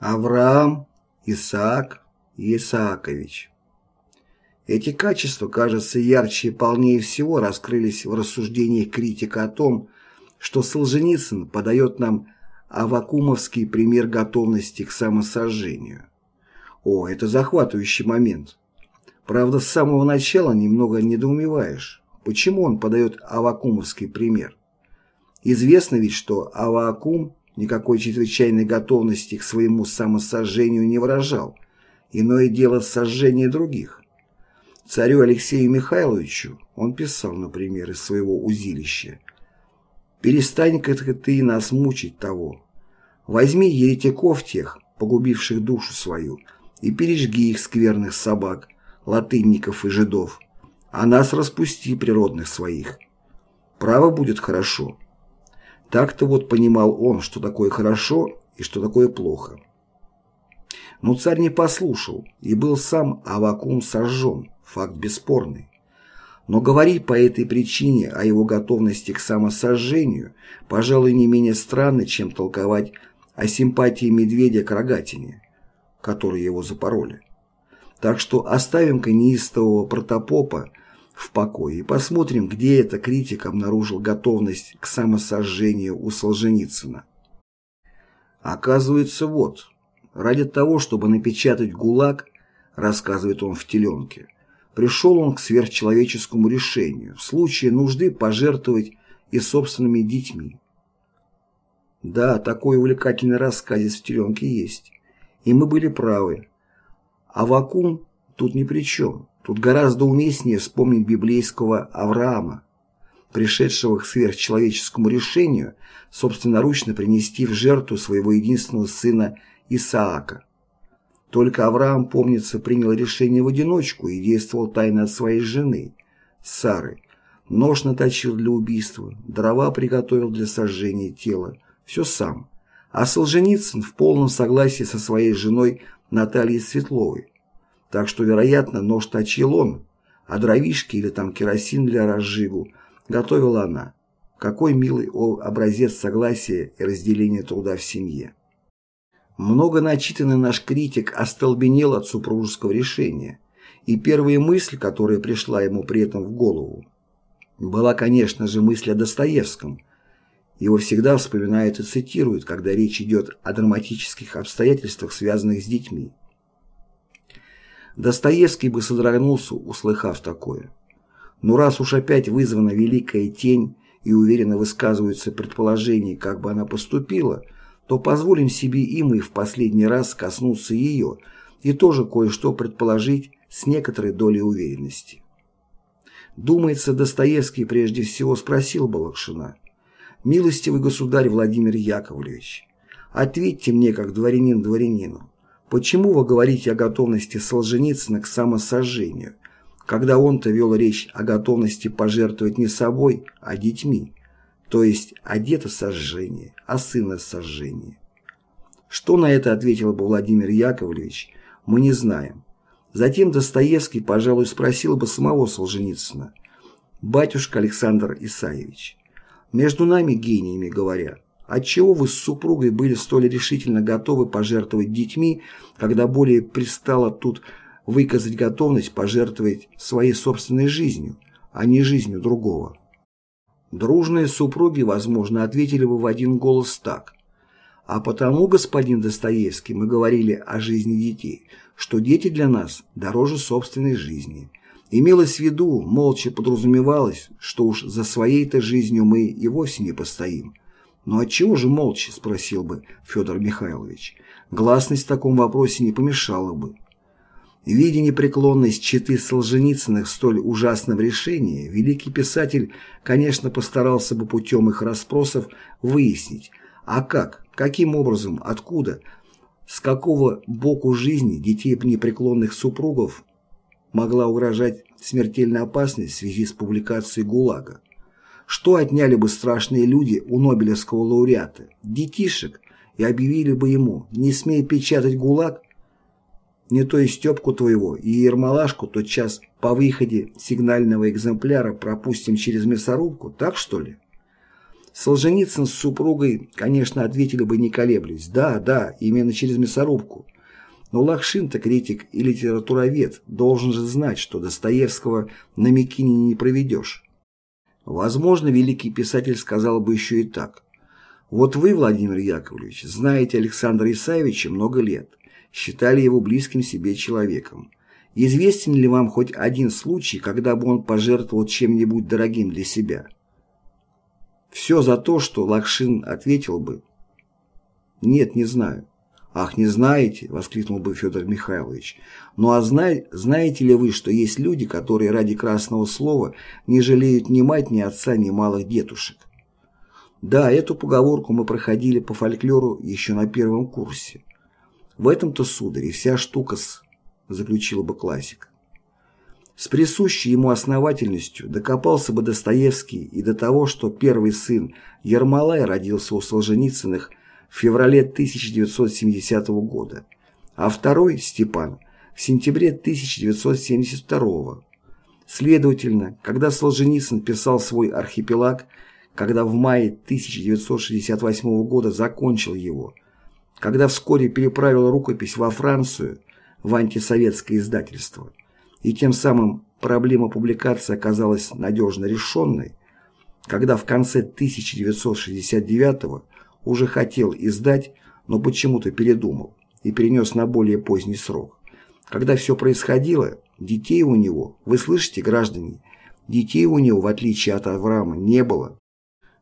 Авраам, Исаак Исаакович. Эти качества, кажется, ярче и полнее всего раскрылись в рассуждениях критика о том, что Солженицын подает нам авакумовский пример готовности к самосожжению. О, это захватывающий момент. Правда, с самого начала немного недоумеваешь, почему он подает авакумовский пример. Известно ведь, что Авакум никакой чрезвычайной готовности к своему самосожжению не выражал, иное дело сожжение других. Царю Алексею Михайловичу он писал, например, из своего узилища «Перестань-ка ты нас мучить того. Возьми еретиков тех, погубивших душу свою, и пережги их скверных собак, латынников и жидов, а нас распусти природных своих. Право будет хорошо». Так-то вот понимал он, что такое хорошо и что такое плохо. Но царь не послушал, и был сам Авакум сожжен, факт бесспорный. Но говорить по этой причине о его готовности к самосожжению, пожалуй, не менее странно, чем толковать о симпатии медведя к рогатине, которые его запороли. Так что оставим-ка неистового протопопа в покое и посмотрим, где эта критик обнаружил готовность к самосожжению у Солженицына. Оказывается, вот, ради того, чтобы напечатать ГУЛАГ, рассказывает он в «Теленке», пришел он к сверхчеловеческому решению в случае нужды пожертвовать и собственными детьми. Да, такой увлекательный рассказец в «Теленке» есть. И мы были правы. А вакуум тут ни при чем. Тут гораздо уместнее вспомнить библейского Авраама, пришедшего к сверхчеловеческому решению собственноручно принести в жертву своего единственного сына Исаака. Только Авраам, помнится, принял решение в одиночку и действовал тайно от своей жены, Сары. Нож наточил для убийства, дрова приготовил для сожжения тела. Все сам. А Солженицын в полном согласии со своей женой Натальей Светловой. Так что, вероятно, нож точил он, а дровишки или там керосин для разжигу готовила она. Какой милый образец согласия и разделения труда в семье. Много начитанный наш критик остолбенел от супружеского решения, и первая мысль, которая пришла ему при этом в голову, была, конечно же, мысль о Достоевском. Его всегда вспоминают и цитируют, когда речь идет о драматических обстоятельствах, связанных с детьми. Достоевский бы содрогнулся, услыхав такое. Но раз уж опять вызвана великая тень и уверенно высказываются предположения, как бы она поступила, то позволим себе им и в последний раз коснуться ее и тоже кое-что предположить с некоторой долей уверенности. Думается, Достоевский прежде всего спросил Балакшина, «Милостивый государь Владимир Яковлевич, ответьте мне, как дворянин дворянину, Почему вы говорите о готовности Солженицына к самосожжению, когда он-то вел речь о готовности пожертвовать не собой, а детьми, то есть о детосожжении, о сыносожжении? Что на это ответил бы Владимир Яковлевич, мы не знаем. Затем Достоевский, пожалуй, спросил бы самого Солженицына, «Батюшка Александр Исаевич, между нами гениями говоря, Отчего вы с супругой были столь решительно готовы пожертвовать детьми, когда более пристало тут выказать готовность пожертвовать своей собственной жизнью, а не жизнью другого? Дружные супруги, возможно, ответили бы в один голос так. А потому, господин Достоевский, мы говорили о жизни детей, что дети для нас дороже собственной жизни. Имелось в виду, молча подразумевалось, что уж за своей-то жизнью мы и вовсе не постоим, «Ну отчего же молча?» – спросил бы Федор Михайлович. Гласность в таком вопросе не помешала бы. Видя непреклонность читы Солженицыных в столь ужасном решении, великий писатель, конечно, постарался бы путем их расспросов выяснить, а как, каким образом, откуда, с какого боку жизни детей непреклонных супругов могла угрожать смертельная опасность в связи с публикацией ГУЛАГа. Что отняли бы страшные люди у Нобелевского лауреата? Детишек. И объявили бы ему, не смей печатать ГУЛАГ, не то и Степку твоего, и Ермолашку тот час по выходе сигнального экземпляра пропустим через мясорубку, так что ли? Солженицын с супругой, конечно, ответили бы не колеблясь. Да, да, именно через мясорубку. Но Лакшин-то критик и литературовед, должен же знать, что Достоевского на Микине не проведешь. Возможно, великий писатель сказал бы еще и так. Вот вы, Владимир Яковлевич, знаете Александра Исаевича много лет, считали его близким себе человеком. Известен ли вам хоть один случай, когда бы он пожертвовал чем-нибудь дорогим для себя? Все за то, что Лакшин ответил бы «Нет, не знаю». «Ах, не знаете?» — воскликнул бы Федор Михайлович. «Ну а знай, знаете ли вы, что есть люди, которые ради красного слова не жалеют ни мать, ни отца, ни малых дедушек?» Да, эту поговорку мы проходили по фольклору еще на первом курсе. В этом-то, сударь, вся штука с заключил бы классик. С присущей ему основательностью докопался бы Достоевский и до того, что первый сын Ермолай родился у Солженицыных в феврале 1970 года, а второй, Степан, в сентябре 1972 Следовательно, когда Солженицын писал свой «Архипелаг», когда в мае 1968 года закончил его, когда вскоре переправил рукопись во Францию, в антисоветское издательство, и тем самым проблема публикации оказалась надежно решенной, когда в конце 1969 уже хотел издать, но почему-то передумал и перенес на более поздний срок. Когда все происходило, детей у него, вы слышите, граждане, детей у него, в отличие от Авраама, не было.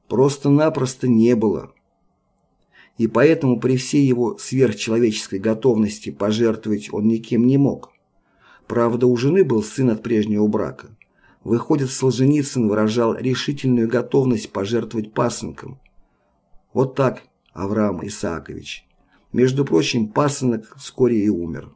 Просто-напросто не было и поэтому при всей его сверхчеловеческой готовности пожертвовать он никем не мог. Правда, у жены был сын от прежнего брака. Выходит, Солженицын выражал решительную готовность пожертвовать пасынком. Вот так, Авраам Исаакович. Между прочим, пасынок вскоре и умер.